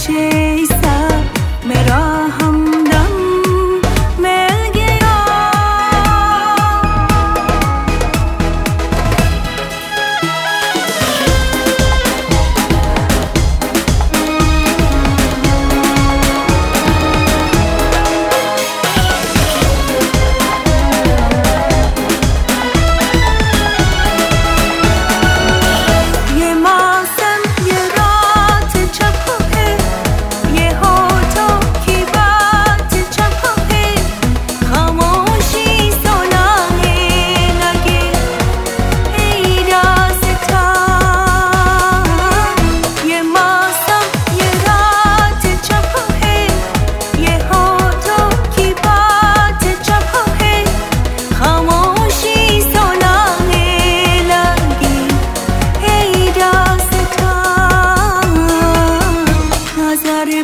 解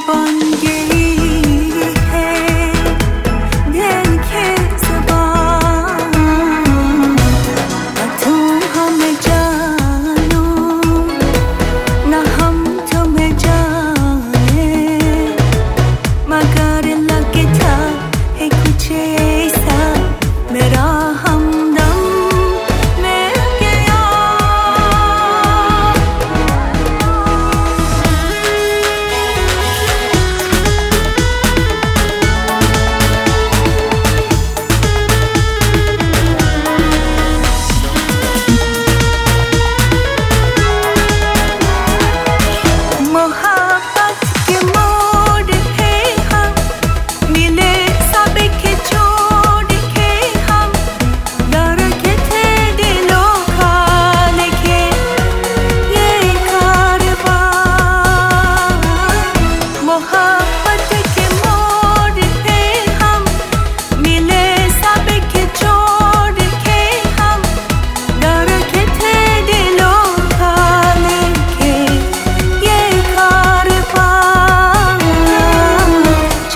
yaban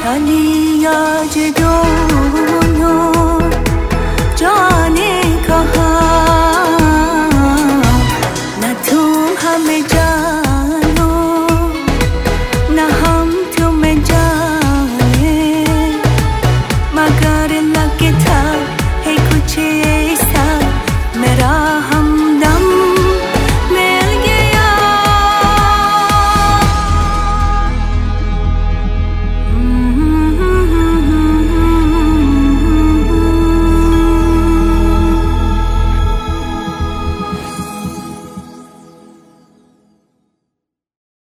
honey